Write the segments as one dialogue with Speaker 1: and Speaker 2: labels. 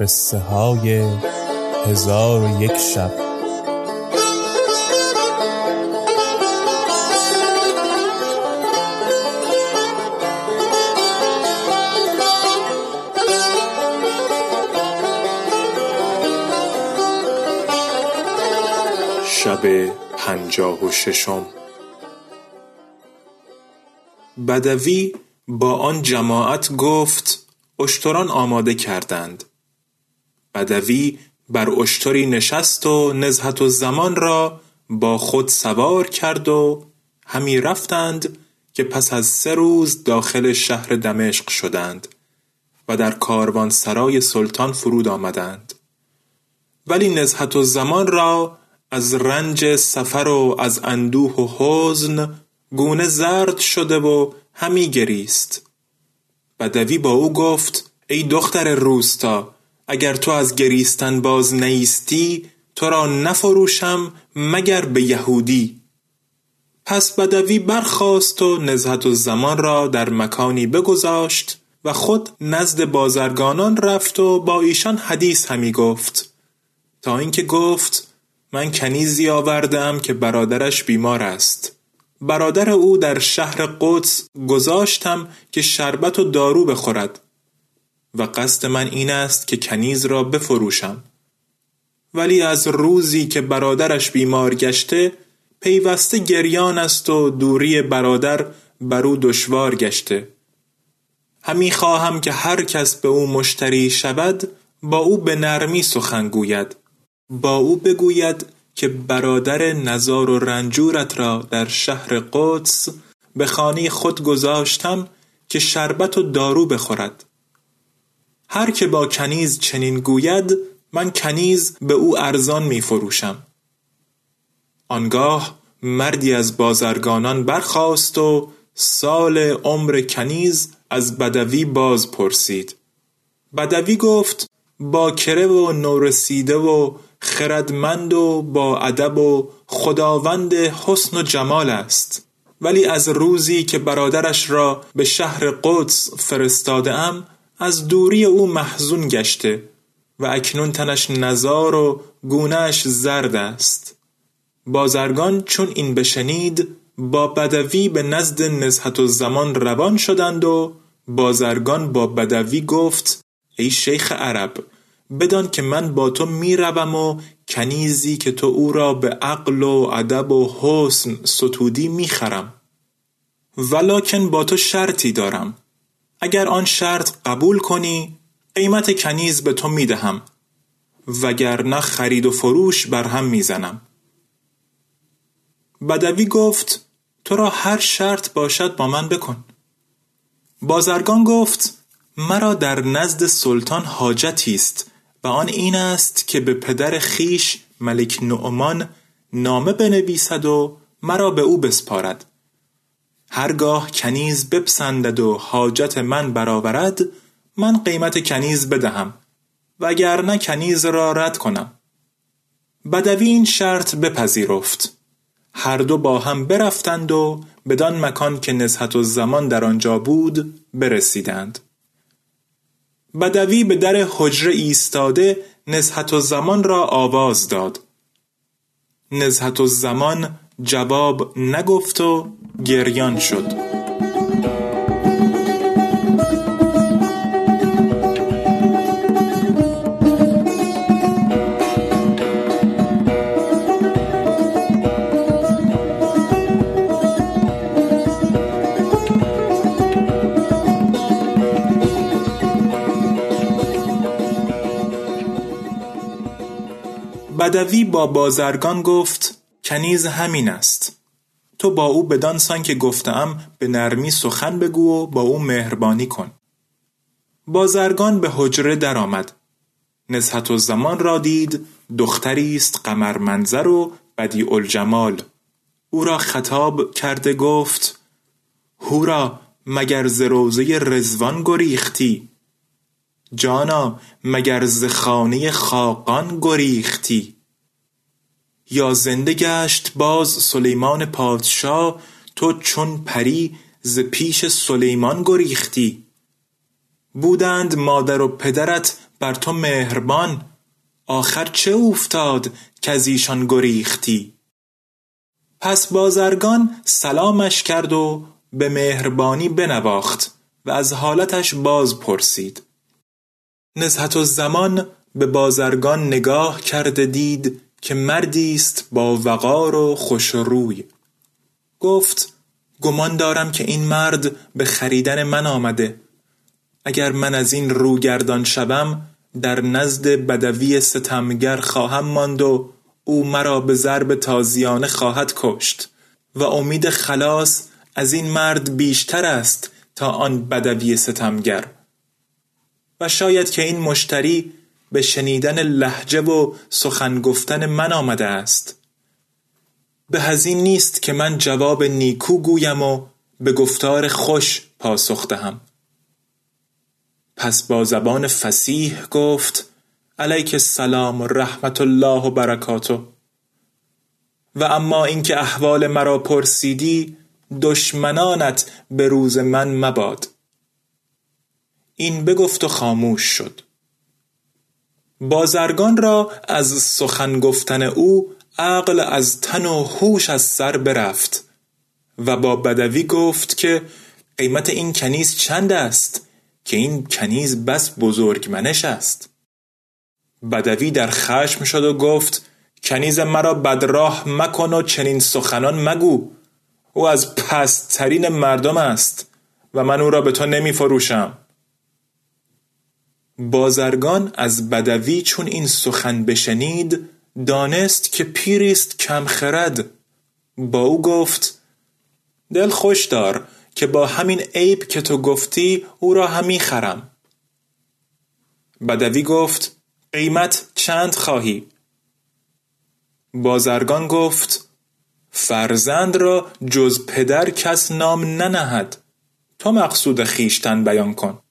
Speaker 1: قصه های هزار و یک شب.
Speaker 2: شب پنجاه و ششم. بدوی با آن جماعت گفت اشتران آماده کردند. بدوی بر اشتری نشست و نزهت و زمان را با خود سوار کرد و همی رفتند که پس از سه روز داخل شهر دمشق شدند و در کاروان سرای سلطان فرود آمدند. ولی نزهت و زمان را از رنج سفر و از اندوه و حزن گونه زرد شده و همی گریست. بدوی با او گفت ای دختر روستا اگر تو از گریستن باز نیستی تو را نفروشم مگر به یهودی. پس بدوی برخاست و نزهت و زمان را در مکانی بگذاشت و خود نزد بازرگانان رفت و با ایشان حدیث همی گفت. تا اینکه گفت من کنیزی آوردم که برادرش بیمار است. برادر او در شهر قدس گذاشتم که شربت و دارو بخورد. و قصد من این است که کنیز را بفروشم. ولی از روزی که برادرش بیمار گشته پیوسته گریان است و دوری برادر بر او دشوار گشته. همی خواهم که هر کس به او مشتری شود با او به نرمی سخن گوید. با او بگوید که برادر نزار و رنجورت را در شهر قدس به خانه خود گذاشتم که شربت و دارو بخورد. هر که با کنیز چنین گوید من کنیز به او ارزان می فروشم آنگاه مردی از بازرگانان برخاست و سال عمر کنیز از بدوی باز پرسید. بدوی گفت باکره و نورسیده و خردمند و با ادب و خداوند حسن و جمال است. ولی از روزی که برادرش را به شهر قدس فرستاده ام از دوری او محزون گشته و اکنون تنش نزار و گونهش زرد است. بازرگان چون این بشنید با بدوی به نزد نزهت و زمان روان شدند و بازرگان با بدوی گفت ای شیخ عرب بدان که من با تو می‌روم و کنیزی که تو او را به عقل و ادب و حسن ستودی می‌خرم. ولکن با تو شرطی دارم. اگر آن شرط قبول کنی قیمت کنیز به تو می‌دهم وگرنه خرید و فروش بر هم می‌زنم. بدوی گفت تو را هر شرط باشد با من بکن. بازرگان گفت مرا در نزد سلطان حاجتی است و آن این است که به پدر خیش ملک نعمان نامه بنویسد و مرا به او بسپارد. هرگاه کنیز بپسندد و حاجت من برآورد من قیمت کنیز بدهم وگرنه کنیز را رد کنم. بدوی این شرط بپذیرفت. هر دو با هم برفتند و بدان مکان که نزهت و زمان در آنجا بود برسیدند. بدوی به در حجره ایستاده نزهت و زمان را آواز داد. نزهت و زمان جواب نگفت و گریان شد. بدوی با بازرگان گفت کنیز همین است. تو با او بدان سان که گفتم به نرمی سخن بگو و با او مهربانی کن. بازرگان به حجره درآمد. نزهت و زمان را دید دختری است قمر منظر و بدی الجمال. او را خطاب کرده گفت هورا مگر ز روزه رزوان گریختی؟ جانا مگر ز خانه خاقان گریختی؟ یا زنده گشت باز سلیمان پادشاه تو چون پری ز پیش سلیمان گریختی. بودند مادر و پدرت بر تو مهربان آخر چه افتاد که از ایشان گریختی؟ پس بازرگان سلامش کرد و به مهربانی بنواخت و از حالتش باز پرسید. نزهت و زمان به بازرگان نگاه کرده دید که مردی است با وقار و خوش روی. گفت گمان دارم که این مرد به خریدن من آمده. اگر من از این روگردان شوم در نزد بدوی ستمگر خواهم ماند و او مرا به ضرب تازیانه خواهد کشت و امید خلاص از این مرد بیشتر است تا آن بدوی ستمگر. و شاید که این مشتری به شنیدن لحجه و سخن گفتن من آمده است. به هزین نیست که من جواب نیکو گویم و به گفتار خوش پاسخ دهم. پس با زبان فسیح گفت علیک السلام و رحمت الله و برکاته. و اما اینکه احوال مرا پرسیدی دشمنانت به روز من مباد. این بگفت و خاموش شد. بازرگان را از سخن گفتن او عقل از تن و هوش از سر برفت و با بدوی گفت که قیمت این کنیز چند است که این کنیز بس بزرگمنش است. بدوی در خشم شد و گفت کنیز مرا بدراه مکن و چنین سخنان مگو. او از پسترین مردم است و من او را به تو نمی فروشم بازرگان از بدوی چون این سخن بشنید دانست که پیریست کم خرد. با او گفت دل خوش دار که با همین عیب که تو گفتی او را همی خرم. بدوی گفت قیمت چند خواهی؟ بازرگان گفت فرزند را جز پدر کس نام ننهد. تو مقصود خیشتن بیان کن.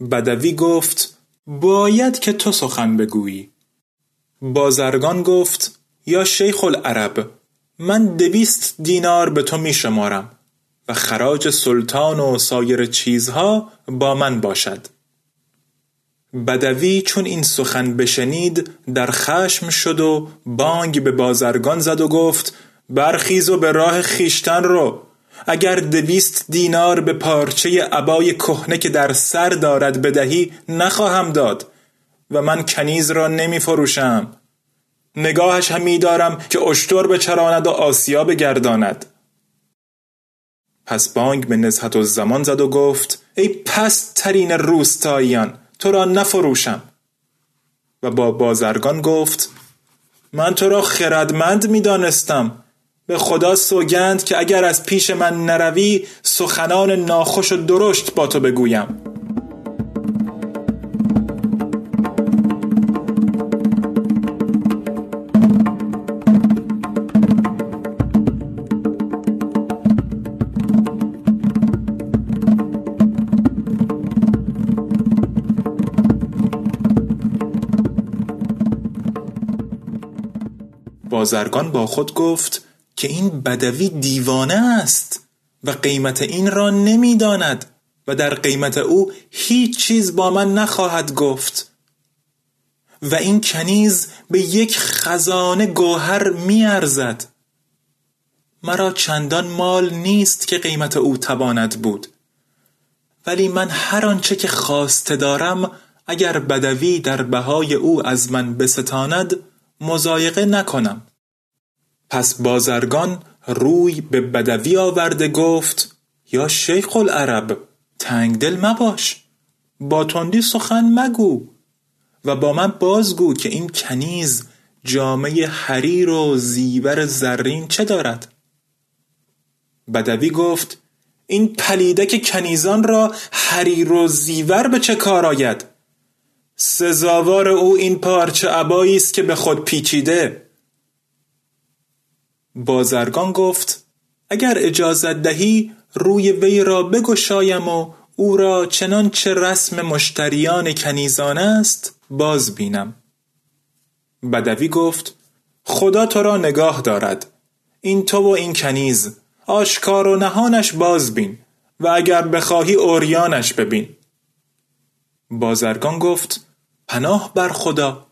Speaker 2: بدوی گفت باید که تو سخن بگویی. بازرگان گفت یا شیخ العرب من دویست دینار به تو می شمارم و خراج سلطان و سایر چیزها با من باشد. بدوی چون این سخن بشنید در خشم شد و بانگ به بازرگان زد و گفت برخیز و به راه خیشتن رو. اگر دویست دینار به پارچه عبای کهنه که در سر دارد بدهی نخواهم داد و من کنیز را نمی فروشم نگاهش همی دارم که اشتر بچراند و آسیا بگرداند. پس بانگ به نزهت و زمان زد و گفت ای پست ترین روستاییان تو را نفروشم. و با بازرگان گفت من تو را خردمند می دانستم به خدا سوگند که اگر از پیش من نروی سخنان ناخوش و درشت با تو بگویم. بازرگان با خود گفت که این بدوی دیوانه است و قیمت این را نمی‌داند و در قیمت او هیچ چیز با من نخواهد گفت. و این کنیز به یک خزانه گوهر میارزد. مرا چندان مال نیست که قیمت او تواند بود. ولی من هر آنچه که خواسته دارم اگر بدوی در بهای او از من بستاند مزایقه نکنم. پس بازرگان روی به بدوی آورده گفت یا شیخ العرب تنگ دل مباش با تندی سخن مگو و با من بازگو که این کنیز جامعه حریر و زیور زرین چه دارد. بدوی گفت این پلیدک کنیزان را حریر و زیور به چه کار آید؟ سزاوار او این پارچه عبایی است که به خود پیچیده. بازرگان گفت اگر اجازت دهی روی وی را بگشایم و او را چنان چه رسم مشتریان کنیزان است باز بینم. بدوی گفت خدا تو را نگاه دارد. این تو و این کنیز آشکار و نهانش باز بین و اگر بخواهی اوریانش ببین. بازرگان گفت پناه بر خدا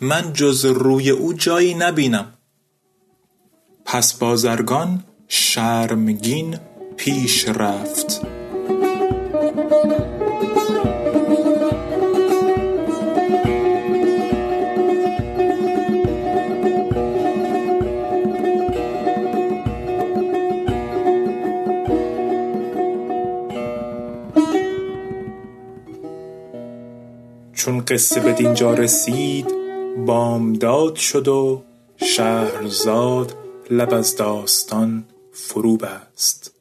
Speaker 2: من جز روی او جایی نبینم. پس بازرگان شرمگین پیش رفت. چون قصه به دینجا رسید بامداد شد و شهرزاد لب از داستان فرو بست